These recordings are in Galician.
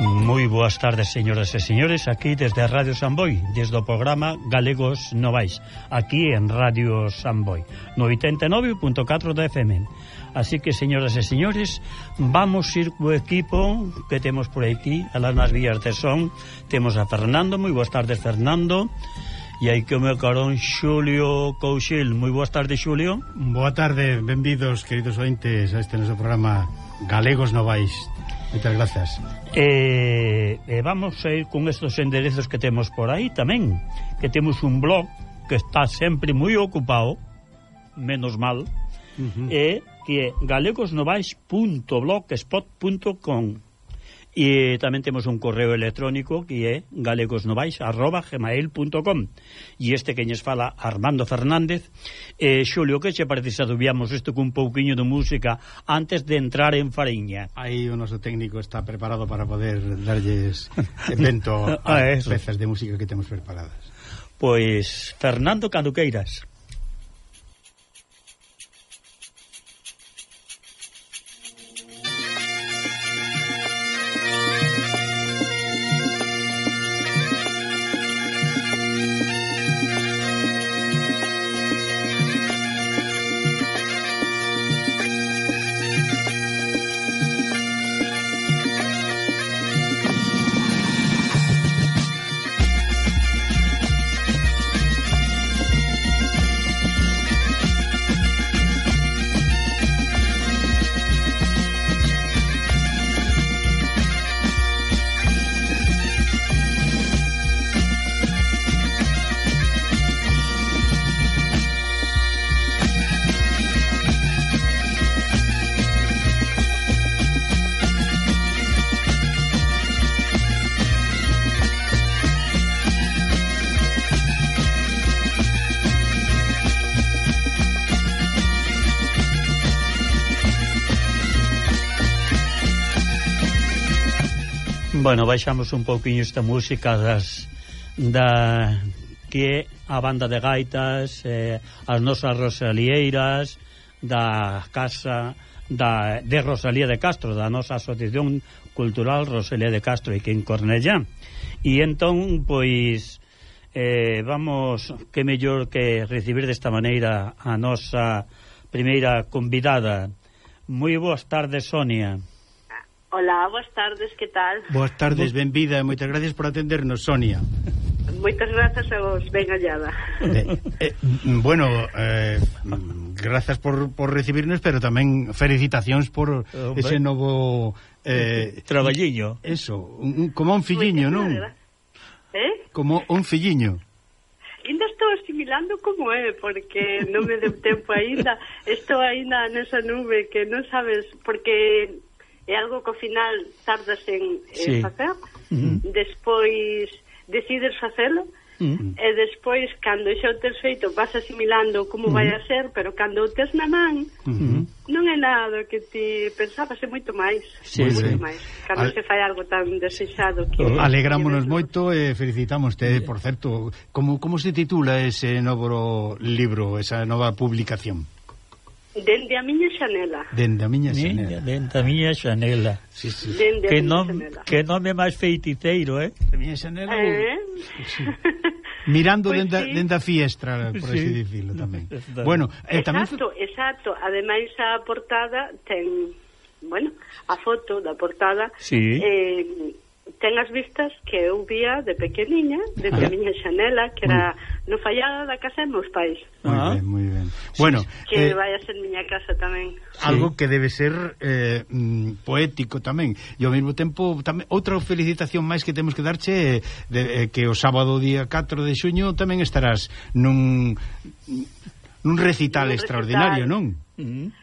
Moi boas tardes, señoras e señores, aquí desde Radio Samboy, desde o programa Galegos Novais, aquí en Radio Samboy, no 89.4 da FM. Así que, señoras e señores, vamos ir co equipo que temos por aquí, alas nas vías de son, temos a Fernando, moi boas tardes, Fernando, e aí que o meu carón Xulio Couchil, moi boas tardes, Xulio. Boa tarde, benvidos, queridos ointes, a este noso programa Galegos Novais Moitas gracias. Eh, eh, vamos a ir con estos enderezos que temos por aí tamén, que temos un blog que está sempre moi ocupado, menos mal, uh -huh. e eh, que é galegosnovais.blogspot.com E tamén temos un correo electrónico que é galegosnovais@gmail.com. E este queñes fala Armando Fernández. Eh, Xulio, que che parece se adubiamos isto cun pouquiño de música antes de entrar en Fariña? Aí o noso técnico está preparado para poder darlles evento a, ah, a peces de música que temos preparadas. Pois Fernando Caduqueiras. Bueno, baixamos un pouquiño esta música das da que é a banda de gaitas, eh, as nosas rosalieiras da casa da, de Rosalía de Castro, da nosa Asociación Cultural Rosalía de Castro e que en Cornellá. E entón, pois, eh, vamos, que mellor que recibir desta maneira a nosa primeira convidada. Moi boas tardes, Sonia. Hola, boas tardes, que tal? Boas tardes, benvida, e moitas gracias por atendernos, Sonia. Moitas grazas a vos, ben hallada. Eh, eh, bueno, eh, grazas por, por recibirnos, pero tamén felicitacións por Hombre. ese novo... Eh, Traballiño. Eso, un, como un filliño, non? Eh? Como un filliño. Ainda estou asimilando como é, porque non me deu tempo aínda. Estou aínda nesa nube que non sabes, porque é algo que ao final tardas en sí. facer, uh -huh. despois decides facelo, Uh -huh. E despois, cando xa o tes feito, vas asimilando como uh -huh. vai mm-hmm. a ser, pero cando o tes na man, uh -huh. non é nada que ti pensabas, é moito máis. Sí, moito sí. máis. Cando Al... se fai algo tan desexado. Que... Oh, alegrámonos que moito e felicitamoste, eh, por certo. Como, como se titula ese novo libro, esa nova publicación? Dende a miña xanela. Dende a miña xanela. Dende a miña xanela. Sí, sí. Dende que, non, xanela. que nome máis feiticeiro, eh? A miña xanela... Eh? Sí. Mirando pois pues dende, sí. dende a fiestra, por sí. así dicilo tamén. Bueno, eh, tamén... Exacto, exacto. Ademais, a portada ten... Bueno, a foto da portada... Sí. Eh, ten as vistas que eu vía de pequeniña, desde a miña xanela, que era no fallado da casa de meus pais. Moi ah. ben, moi ben. Bueno, que eh, vai a ser miña casa tamén. Algo sí. que debe ser eh, mm, poético tamén. E ao mesmo tempo tamén outra felicitación máis que temos que darche eh, de, eh, que o sábado día 4 de xuño tamén estarás nun nun recital, un recital. extraordinario, non? Mm -hmm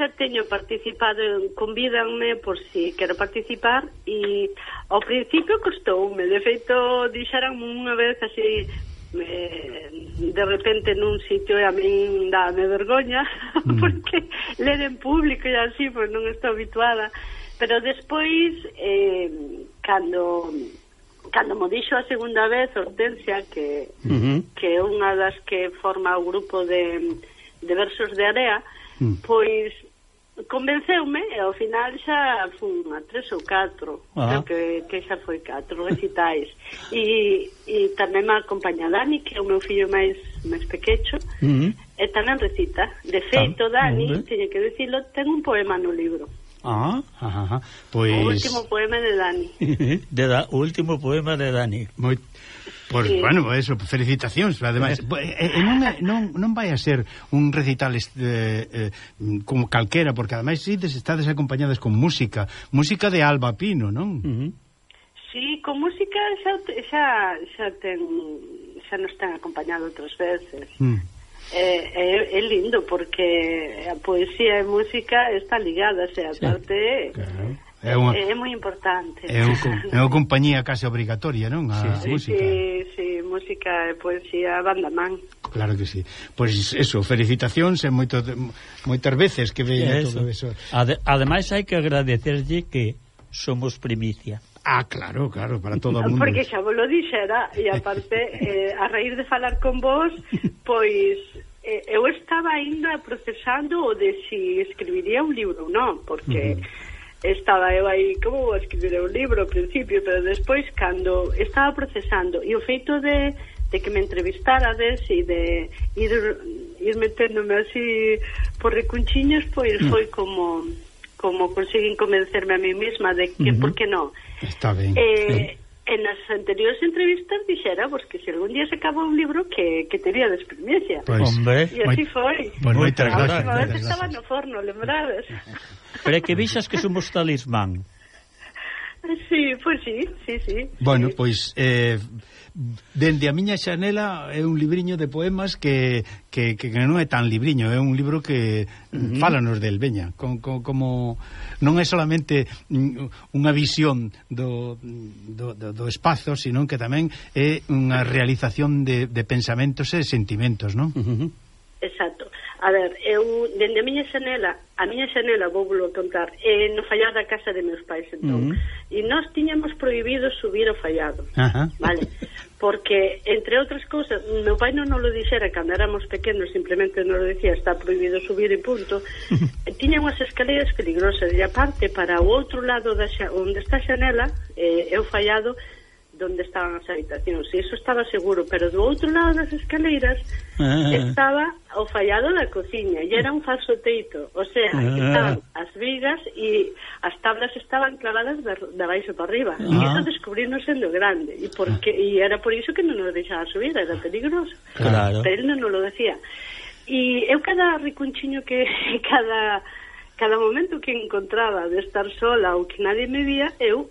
xa teño participado, convídanme por si quero participar e ao principio costoume, de feito dixeran unha vez así me, de repente nun sitio e a min dame vergoña mm. porque ler en público e así, pois non estou habituada pero despois eh, cando cando mo dixo a segunda vez Hortensia que uh -huh. que é unha das que forma o grupo de, de versos de area, mm. pois convenceume e ao final xa fun a tres ou catro ah. que, que xa foi catro recitais e, e tamén me acompaña Dani que é o meu fillo máis máis pequecho uh -huh. e tamén recita de feito ah, Dani, teño que decirlo ten un poema no libro Ah, ajá. Pois... O último poema de Dani. de da, o último poema de Dani. Moi... Pois, sí. bueno, eso, felicitacións, ademais. Eh. Eh, eh, e non, non, non vai a ser un recital eh, eh, como calquera, porque ademais sí, estades acompañadas con música, música de Alba Pino, non? Uh -huh. Sí, con música xa, xa, xa, ten, xa nos ten acompañado outras veces. Mm é, é, é lindo porque a poesía e a música está ligada, se a sí, parte claro. é, unha, é moi importante. É, un, é unha compañía case obrigatoria, non? A sí, sí, música. Sí, sí, música e poesía banda man. Claro que sí. Pois pues eso, felicitacións e eh, moito, moitas veces que veña todo eso. Ade, ademais hai que agradecerlle que somos primicia. Ah, claro, claro, para todo o mundo. Porque xa vos lo dixera, e aparte, eh, a raíz de falar con vos, pois Eh, eu estaba ainda procesando o de si escribiría un libro ou non, porque uh -huh. estaba eu aí como vou escribir un libro ao principio, pero despois cando estaba procesando e o feito de, de que me entrevistarades e de ir, ir meténdome así por recunchiños, pois uh -huh. foi como como conseguín convencerme a mí mesma de que uh -huh. por que non. Está ben. Eh, sí en as anteriores entrevistas dixera pues, que se algún día se acaba un libro que, que tenía de experiencia. Pues, Hombre, e así foi. Bueno, moitas gracias. Estaba no forno, lembrades. Pero é que vixas que somos talismán. Sí, pois sí, sí, sí. Bueno, sí. pois eh, dende a miña xanela é un libriño de poemas que, que, que non é tan libriño, é un libro que uh -huh. fálanos del, veña, con, con, como non é solamente unha visión do, do, do, do espazo, sino que tamén é unha realización de, de pensamentos e sentimentos, non? Uh -huh. A ver, eu, dende a miña xanela, a miña xanela, vou volo contar, é no fallado da casa de meus pais, entón. Uh -huh. E nós tiñamos prohibido subir o fallado, uh -huh. vale? Porque, entre outras cousas, meu pai non nos lo dixera cando éramos pequenos, simplemente nos lo dicía, está prohibido subir e punto. Tiña unhas escaleras peligrosas, e aparte, para o outro lado da xa, onde está a xanela, eh, é o fallado, donde estaban as habitacións e iso estaba seguro, pero do outro lado das escaleiras ah. estaba o fallado da cociña e era un falso teito, o sea, ah. que estaban as vigas e as tablas estaban clavadas de, de baixo para arriba ah. e iso descubrimos en lo grande e, porque, e era por iso que non nos deixaba subir, era peligroso claro. pero non nos lo decía e eu cada ricunchiño que cada cada momento que encontraba de estar sola ou que nadie me vía, eu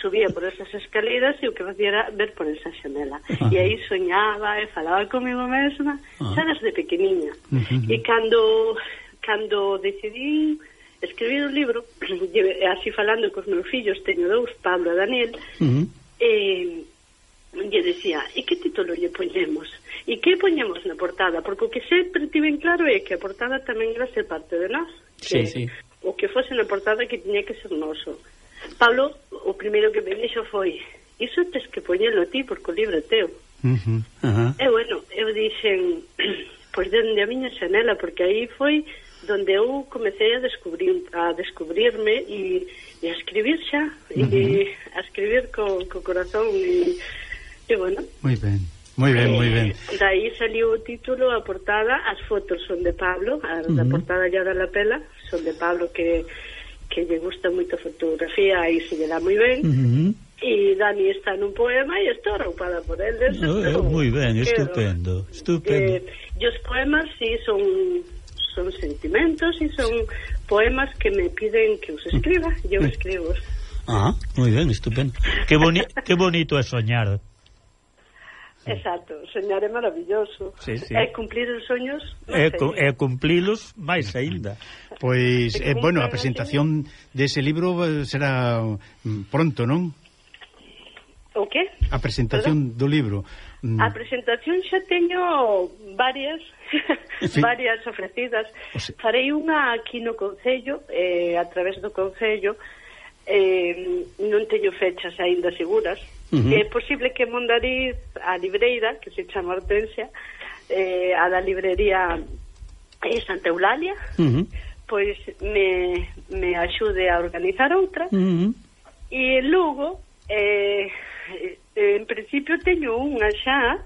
subía por esas escaleras e o que facía era ver por esa xanela. Ah. E aí soñaba e falaba comigo mesma, ah. xa desde pequeniña. Uh -huh. E cando cando decidí escribir o libro, así falando cos meus fillos, teño dous, Pablo e Daniel, uh -huh. e lle decía, e que título lle poñemos? E que poñemos na portada? Porque o que sempre tiven claro é que a portada tamén era ser parte de nós. Que sí, sí. O que fose na portada que tiña que ser noso. Pablo, o primeiro que me dixo foi iso tes que poñelo ti porque o libro é teu. Uh -huh. Uh -huh. E bueno, eu dixen pois dende a miña xanela porque aí foi donde eu comecei a descubrir a descubrirme e, e a escribir xa uh -huh. e a escribir co, co corazón e, e bueno moi ben Muy ben, eh, moi ben. Daí saliu o título, a portada, as fotos son de Pablo, a uh -huh. da portada ya da la pela, son de Pablo que que lle gusta moito a fotografía e se lle dá moi ben. Uh -huh. E Dani está nun poema e estou roupada por el. Oh, oh, moi ben, estupendo, estupendo. Eh, e os poemas si sí, son son sentimentos e son poemas que me piden que os escriba, eu mm. escribo. Ah, moi ben, estupendo. Que, boni que bonito é soñar. Exacto, soñar é maravilloso. Sí, sí. É cumplir os soños... É, cu e cumplilos máis aínda. Pois, eh, bueno, a presentación dese de libro eh, será mm, pronto, non? O que? A presentación Perdón? do libro. Mm. A presentación xa teño varias sí. varias ofrecidas. O sea, Farei unha aquí no Concello, eh, a través do Concello, eh, non teño fechas aínda seguras, Uh eh, -huh. É posible que Mondariz, a libreira, que se chama Hortensia, eh, a da librería eh, Santa Eulalia, uh -huh. pois me, me axude a organizar outra. Uh -huh. E Lugo, eh, eh, en principio teño unha xa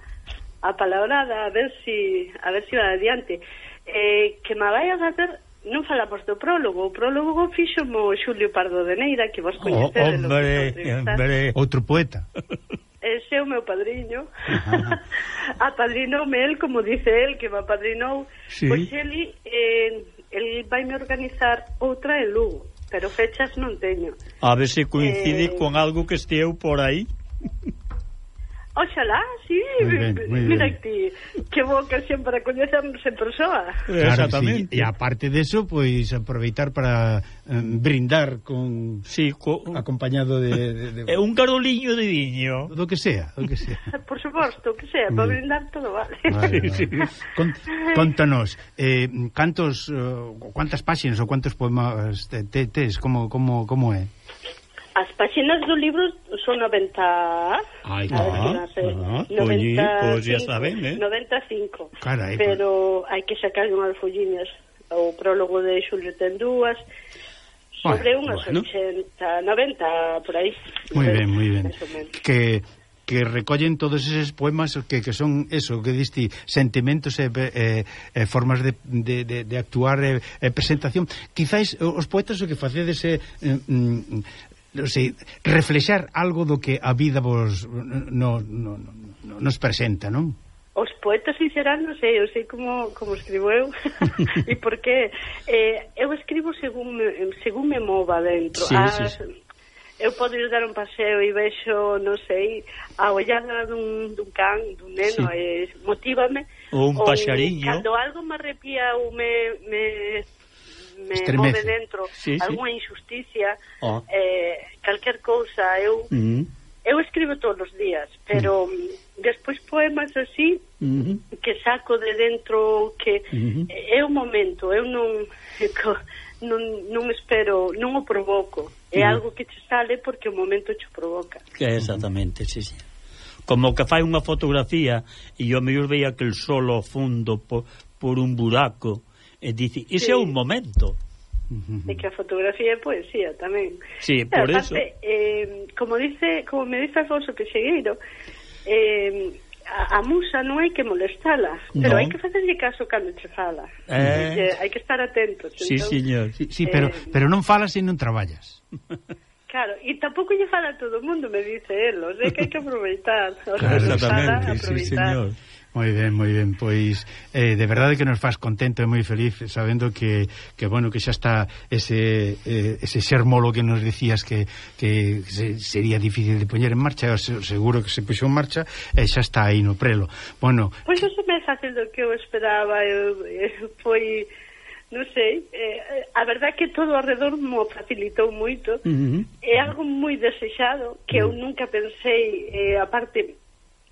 a palabrada, a ver si, a ver si va adiante, eh, que me vai a facer non falamos do prólogo, o prólogo fixo mo Xulio Pardo de Neira, que vos oh, coñecedes. Oh, hombre, hombre, outro poeta. Ese é o meu padriño. a apadrinoume el, como dice el, que me apadrinou. Sí. Pois ele, eh, el vai me organizar outra en Lugo, pero fechas non teño. A ver se coincide eh... con algo que esteu por aí. Oxalá, sí, muy bien, muy mira bien. ti, que boa que sempre coñecernos en persoa. Claro, Exactamente. Sí. E aparte deso, pois pues, aproveitar para um, brindar con sí, co... acompañado de, de, de... Eh, un caroliño de viño. Do que sea, do que sea. Por suposto, que sea, para brindar todo vale. vale, vale. Sí. Cont, contanos, eh, cantos uh, eh, cuántas páxinas ou cuántos poemas tes, te, te, como como como é? As páxinas do libro saco 90... Ai, ah, ah, 90 pues ya saben, eh? 95. Carai, pero pues... hai que sacar unhas folliñas. O prólogo de Xulio ten dúas, sobre bueno, unhas bueno. 80, 90, por aí. Moi ben, moi ben. Que que recollen todos eses poemas que, que son eso, que diste sentimentos e eh, e formas de, de, de, de actuar e e presentación. Quizáis os poetas o que facedes é eh, mm, non sei, reflexar algo do que a vida vos no, no, no, no, nos presenta, non? Os poetas sinceran, non sei, eu sei como, como escribo eu e por que eh, eu escribo según me, según me mova dentro sí, As, sí. eu podo ir dar un paseo e vexo, non sei a ollada dun, dun can dun neno sí. e motívame ou un paxariño cando algo me arrepía ou me, me me Estremece. move dentro sí, algunha sí. injusticia, oh. eh, calquer cousa, eu... Mm. Eu escribo todos os días, pero mm. mm despois poemas así mm -hmm. que saco de dentro que mm -hmm. é o momento, eu non non, non espero, non o provoco. É mm. algo que te sale porque o momento te provoca. Exactamente, sí, sí. Como que fai unha fotografía e o mellor veía que el solo fundo por, por un buraco E dice, ese sí. é un momento. e que a fotografía é poesía tamén. Sí, por aparte, eso. Eh, como dice, como me dice Afonso Pexegueiro, eh, a, a musa non hai que molestala, pero no. hai que facerlle caso cando che fala. Eh... Que hai que estar atento Sí, entón, señor. Sí, sí eh... pero, pero non falas e non traballas. Claro, e tampouco lle fala a todo o mundo, me dice él, o sea, que hai que aproveitar. O sea, claro, exactamente, aproveitar. sí, señor. Moi ben, moi ben, pois eh, de verdade que nos faz contento e moi feliz sabendo que, que bueno, que xa está ese, eh, ese xermolo que nos decías que, que se, sería difícil de poñer en marcha, seguro que se puxo en marcha e xa está aí no prelo. Bueno, pois eso me facendo que eu esperaba, eu, eu, foi non sei, eh, a verdad que todo alrededor mo facilitou moito. Uh -huh. É algo moi desexado que eu mm. nunca pensei, eh, aparte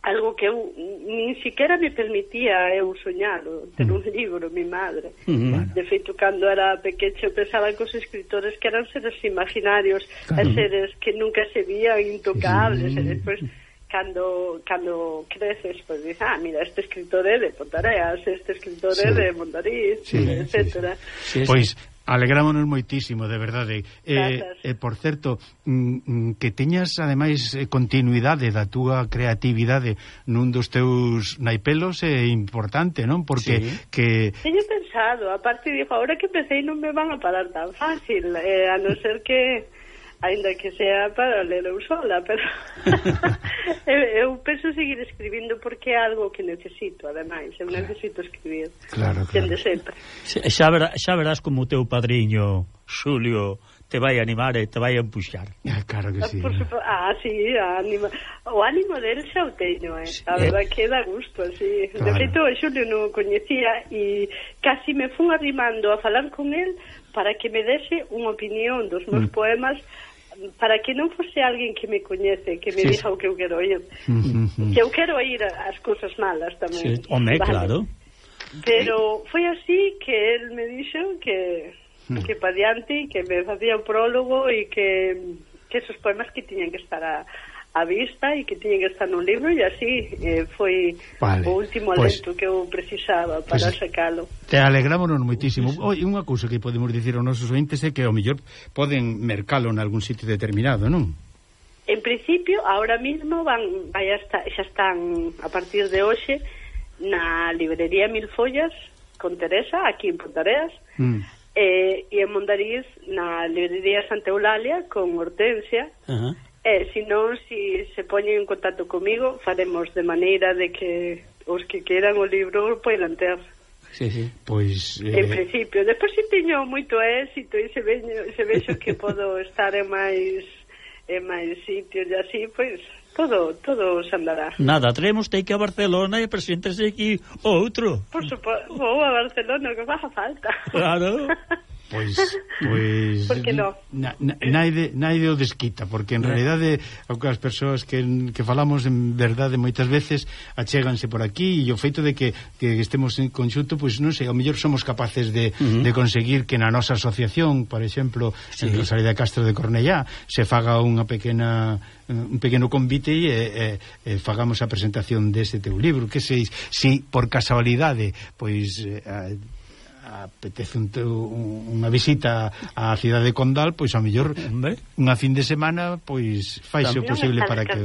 algo que eu nin siquiera me permitía eu soñalo, ter un mm. libro, mi madre. Mm-hmm. Bueno. De feito, cando era pequecho, eu pensaba que os escritores que eran seres imaginarios, eh, claro. seres que nunca se vían intocables, sí. e despois cando, cando creces, pois dices, ah, mira, este escritor é de Pontareas, este escritor é sí. de Mondariz, sí, etcétera. Sí, sí. Pois, Alegrámonos moitísimo, de verdade. Eh, e, Eh, por certo, mm, mm que teñas ademais eh, continuidade da túa creatividade nun dos teus naipelos é importante, non? Porque sí. que Teño pensado, aparte dixo, agora que empecé non me van a parar tan fácil, eh, a non ser que ainda que sea para ler eu sola, pero eu, eu penso seguir escribindo porque é algo que necesito, ademais, eu necesito escribir. Claro, claro. Dende sempre. Xa, ver, xa verás como o teu padriño, Xulio, te vai animar e te vai empuxar. Ah, claro que ah, sí. Por supo... Ah, sí, anima... o ánimo del xa o teño, eh? Sí, a verdad que dá gusto, así. Claro. De feito, o Xulio non o coñecía e casi me fun arrimando a falar con el para que me dese unha opinión dos meus mm. poemas para que non fose alguén que me coñece, que me sí. dixa o que eu quero oír. Mm-hmm. que eu quero oír as cousas malas tamén. Sí. Home, vale. claro. Pero foi así que el me dixo que hmm. que pa diante, que me facía o prólogo e que, que esos poemas que tiñan que estar a, a vista e que tiña que estar nun libro e así eh, foi vale. o último pois alento que eu precisaba para pues, sacalo. Te alegrámonos moitísimo. Oi, unha cousa que podemos dicir aos nosos ointes é que ao mellor poden mercalo en algún sitio determinado, non? En principio, ahora mismo van vai hasta, xa están a partir de hoxe na librería Mil Follas con Teresa aquí en Pontareas. Mm eh, e en Mondariz na librería Santa Eulalia con Hortensia uh -huh. Eh, si non, si se poñen en contacto comigo, faremos de maneira de que os que queran o libro poidan ter. Sí, sí. Pois, eh... En principio. Despois se si teño moito éxito e se, veño, se vexo que podo estar en máis en máis sitios e así, pois todo, todo se andará. Nada, traemos que a Barcelona e preséntese aquí outro. Por suposto, vou a Barcelona, que faja falta. Claro. Pois, pois porque no? na, na, naide, naide o desquita, porque en eh. realidade as persoas que, que falamos en verdade moitas veces achéganse por aquí e o feito de que, que estemos en conxunto, pois non sei, ao mellor somos capaces de, uh -huh. de conseguir que na nosa asociación, por exemplo, sí. en Rosalía de Castro de Cornellá, se faga unha pequena un pequeno convite e, e, e fagamos a presentación deste teu libro, que sei, si por casualidade pois eh, apetece un teu, unha visita á cidade de Condal, pois a mellor unha fin de semana, pois faise o posible para que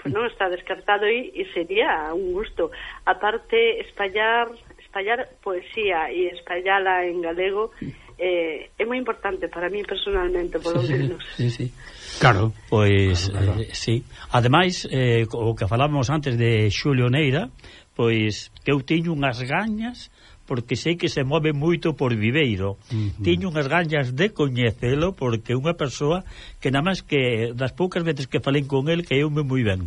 pues non está descartado e, e sería un gusto. Aparte, espallar espallar poesía e espallala en galego eh, é moi importante para mí personalmente, polo sí, menos. Sí, sí. Claro. Pois, claro, claro. Eh, sí. Ademais, eh, o que falábamos antes de Xulio Neira, pois que eu teño unhas gañas porque sei que se move moito por Viveiro. Uh -huh. Teño unhas gañas de coñecelo porque é unha persoa que nada máis que das poucas veces que falei con el que eu me moi ben.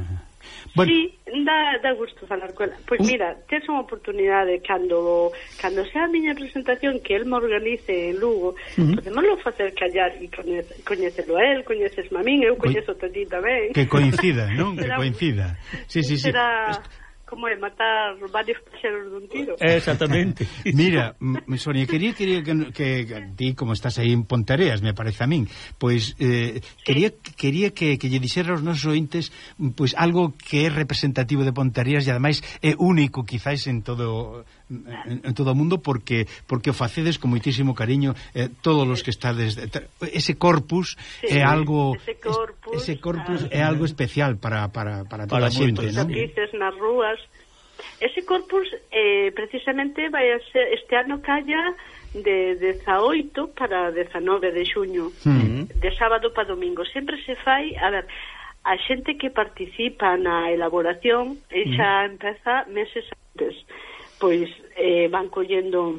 bueno. Sí, dá, dá gusto falar con ela. Pois mira, tes unha oportunidade cando cando sea a miña presentación que el me organice en Lugo, uh -huh. podemoslo facer callar e coñecelo a el, coñeces a min, eu coñezo a ti tamén. Que coincida, non? que coincida. Sí, sí, sí. Será como é matar varios paxeros dun tiro. Exactamente. Mira, Sonia, quería, quería que, que ti como estás aí en Pontareas, me parece a min, pois eh, sí. quería quería que, que lle dixera aos nosos ointes pois algo que é representativo de Pontareas e ademais é único quizáis en todo en, en todo o mundo porque porque o facedes con moitísimo cariño eh, todos os que estades ese corpus sí, é algo ese corpus, ese corpus ah, é algo especial para para para toda para a xente, non? nas rúas. Ese corpus eh, precisamente vai a ser este ano calla de 18 para 19 de xuño, uh -huh. de sábado para domingo. Sempre se fai, a ver, a xente que participa na elaboración e xa uh hmm. -huh. empeza meses antes. Uh pois eh, van collendo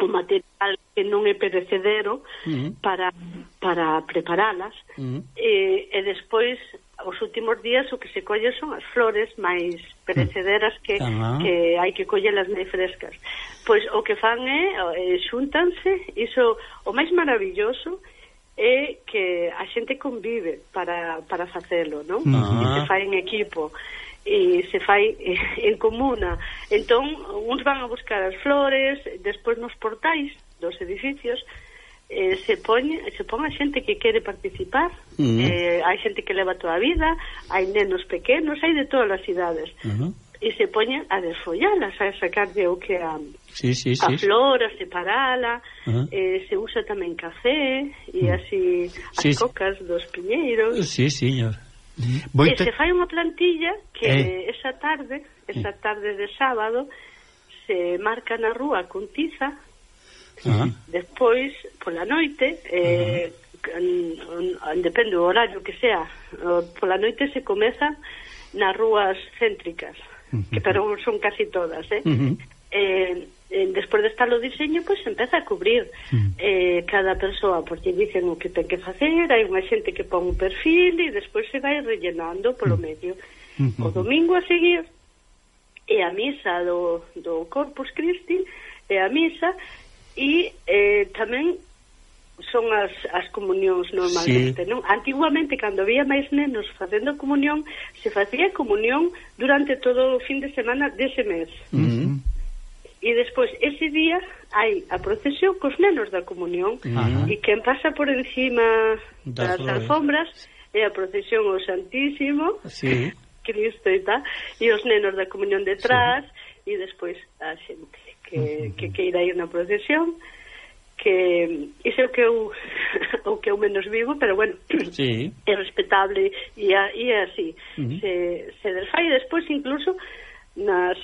o material que non é perecedero uh -huh. para, para preparalas uh eh, -huh. e, e despois os últimos días o que se colle son as flores máis perecederas que, uh -huh. que hai que collelas máis frescas pois o que fan é, eh, é xuntanse iso o máis maravilloso é que a xente convive para, para facelo, non? Uh -huh. E se fai en equipo e se fai en comuna. Entón, uns van a buscar as flores, despois nos portais dos edificios, eh, se pon, se pon a xente que quere participar, uh -huh. eh, hai xente que leva toda a vida, hai nenos pequenos, hai de todas as idades. Uh -huh. E se poñen a desfollalas, a sacarlle o que a, sí, sí, a sí, flor, a separala, uh -huh. eh, se usa tamén café, e así as sí, cocas dos piñeiros. Sí, señor. Boite... E se fai unha plantilla que eh. esa tarde, esa tarde de sábado, se marca na rúa con tiza, ah. despois, pola noite, eh, ah. en, en, depende do horario que sea, pola noite se comeza nas rúas céntricas, uh -huh. que pero son casi todas, eh? Uh -huh. eh eh, despois de estar o diseño, pois empeza a cubrir mm. eh, cada persoa, porque dicen o que ten que facer, hai unha xente que pon un perfil e despois se vai rellenando polo mm. medio. Mm -hmm. O mm-hmm. domingo a seguir é a misa do, do Corpus Christi, é a misa, e eh, tamén son as, as comunións normalmente, sí. non? Antiguamente, cando había máis nenos facendo comunión, se facía comunión durante todo o fin de semana dese mes. Uh. E despois, ese día, hai a procesión cos nenos da comunión Ajá. e quen pasa por encima das, das alfombras é a procesión ao Santísimo, sí. Cristo e tal, e os nenos da comunión detrás, sí. e despois a xente que, uh -huh. que queira ir na procesión, que iso é o que eu, o que eu menos vivo, pero bueno, sí. é respetable e, e é así. Uh -huh. se, se desfai despois incluso nas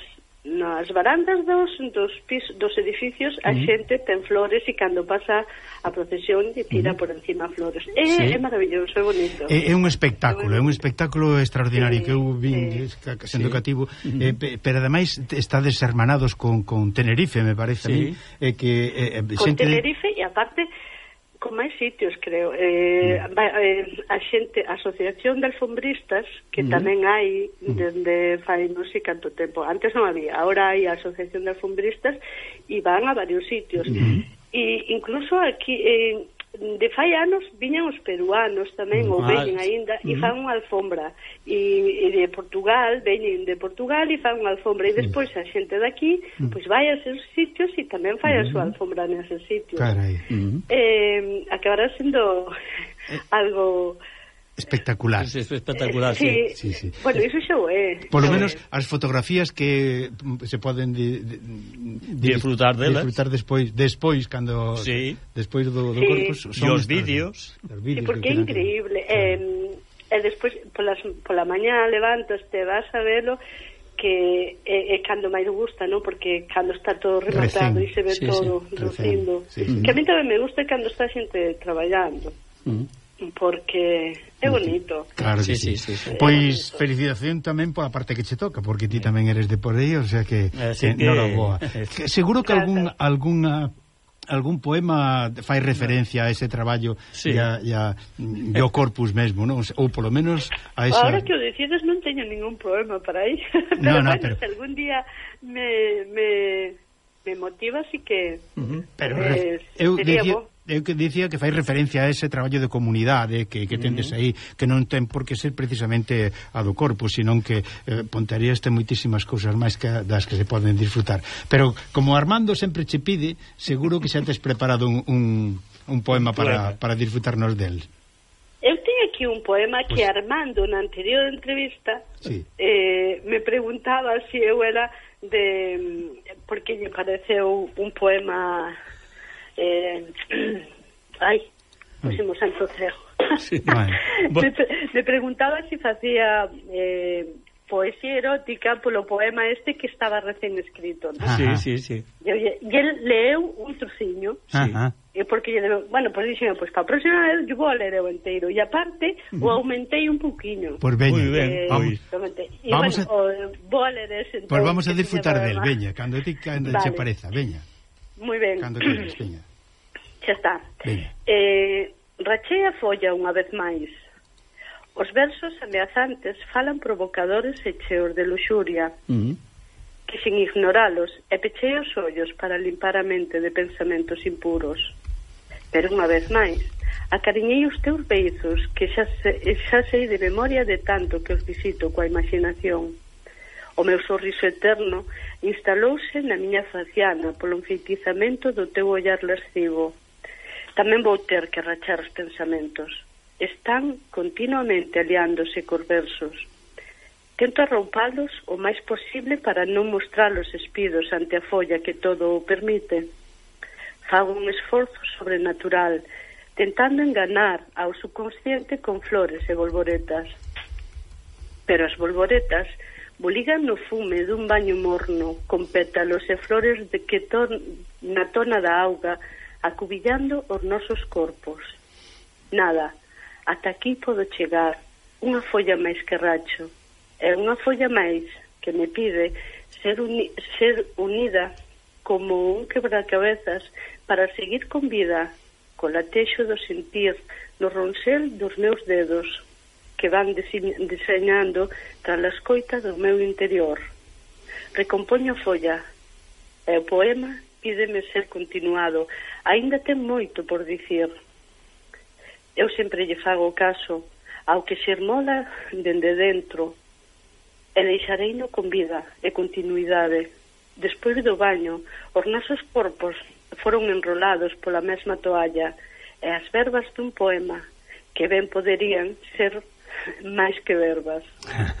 nas barandas dos, dos, pis, dos edificios a xente ten flores e cando pasa a procesión e tira por encima flores. É, sí. é maravilloso, é bonito. É, é un espectáculo, é un espectáculo extraordinario sí, que eu vin sí. sendo sí. cativo, mm. eh, pero ademais estades hermanados con, con Tenerife, me parece sí. a mí, eh, que eh, eh, con xente... Tenerife e aparte con máis sitios, creo. Eh, mm. eh, a xente, a Asociación de Alfombristas, que mm. tamén hai mm. dende fai non sei canto tempo. Antes non había, agora hai a Asociación de Alfombristas e van a varios sitios. E incluso aquí eh, de fai anos viñan os peruanos tamén, ou veñen aínda, e mm-hmm. fan unha alfombra. E, e de Portugal, veñen de Portugal e fan unha alfombra. E despois a xente daqui, pois vai aos seus sitios e tamén fai a súa mm-hmm. alfombra neses sitios. Carai. Mm-hmm. Eh, acabará sendo eh. algo espectacular. Es espectacular, sí. sí. sí, sí. Bueno, iso xa o é. Eh. Por lo menos eh. as fotografías que se poden de, de, de, disfrutar delas. Disfrutar despois, despois cando sí. despois do, do sí. corpo son e os vídeos. Os vídeos sí, porque é increíble. Eh, e despois polas, pola mañá levantas, te vas a verlo que é, é cando máis gusta, non? Porque cando está todo rematado e se ve sí, todo sí, recindo. Sí, sí. Que a mí tamén me gusta cando está xente traballando. Mm porque é bonito. Claro que sí. sí. sí, sí, sí. Pois felicitación tamén pola parte que che toca, porque ti tamén eres de por aí, o sea que, Así que, que... non boa. Que seguro que algún algunha algún poema fai referencia a ese traballo sí. e, a, e a, e ao corpus mesmo, non? Ou polo menos a esa... Ahora que o decides non teño ningún poema para aí. pero, no, no, bueno, pero... se algún día me, me, me motiva, así que... Uh -huh. Pero eh, eu diría... Bo eu que dicía que fai referencia a ese traballo de comunidade que, que tendes aí, que non ten por que ser precisamente a do corpo, senón que eh, Pontearías ten moitísimas cousas máis que das que se poden disfrutar. Pero como Armando sempre che pide, seguro que xa tes preparado un, un, un poema para, para disfrutarnos del. Eu teño aquí un poema pues... que pois. Armando na anterior entrevista sí. eh, me preguntaba se si eu era de porque lle pareceu un poema eh, ai, pusimos santo cego Sí, bueno. me, me preguntaba se si facía eh, poesía erótica polo poema este que estaba recén escrito, ¿no? Sí, sí, sí. E, e el leu un trociño. Sí. E eh, porque lle bueno, pois pues, dixen, pois pues, para a próxima vez yo vou a ler o enteiro e aparte o aumentei un poquinho. Pois pues veña, eh, vamos. E, vamos bueno, a... o, vou a ler ese. Pois pues vamos a disfrutar del, veña, cando ti cando vale. che pareza, veña. Moi ben. Cando te veña. Xa está. Ben. Eh, a folla unha vez máis. Os versos ameazantes falan provocadores e cheos de luxuria, uh que sin ignoralos e pechei os ollos para limpar a mente de pensamentos impuros. Pero unha vez máis, acariñei os teus beizos que xa, se, xa sei de memoria de tanto que os visito coa imaginación. O meu sorriso eterno instalouse na miña faciana polo enfeitizamento do teu ollar lascivo. Tamén vou ter que rachar os pensamentos. Están continuamente aliándose cos versos. Tento arroupalos o máis posible para non mostrar os espidos ante a folla que todo o permite. Fago un esforzo sobrenatural, tentando enganar ao subconsciente con flores e bolboretas. Pero as bolboretas boligan no fume dun baño morno, con pétalos e flores de que ton, na tona da auga acubillando os nosos corpos. Nada, ata aquí podo chegar, unha folla máis que racho, é unha folla máis que me pide ser, uni ser unida como un quebracabezas para seguir con vida, co latexo do sentir, no ronsel dos meus dedos, que van diseñando tras a escoita do meu interior. Recompoño a folla, é o poema pídeme ser continuado. Aínda ten moito por dicir. Eu sempre lle fago caso ao que se mola dende dentro e deixareino con vida e continuidade. Despois do baño, os nosos corpos foron enrolados pola mesma toalla e as verbas dun poema que ben poderían ser máis que verbas.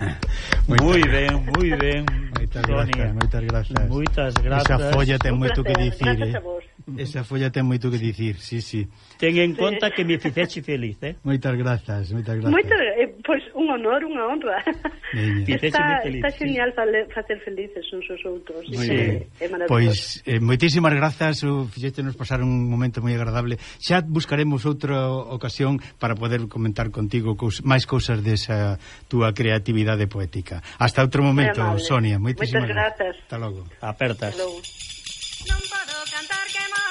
moi ben, moi ben. Moitas grazas, moitas grazas. Moitas grazas. Esa folla ten moito que dicir, Grazas eh? a vos. Esa folla ten moito que dicir, sí, sí. Ten en conta que me fixeche feliz, eh? Moitas grazas, moitas grazas. Moito, eh, pois un honor, unha honra. está, feliz, está genial sí. facer felices uns aos outros. Moi sí. É pois, eh, moitísimas grazas, fixeste nos pasar un momento moi agradable. Xa buscaremos outra ocasión para poder comentar contigo cous, máis cousas desa túa creatividade poética. Hasta outro momento, Sonia. Moitísimas grazas. grazas. Hasta logo. Apertas. Hasta logo. cantar que más.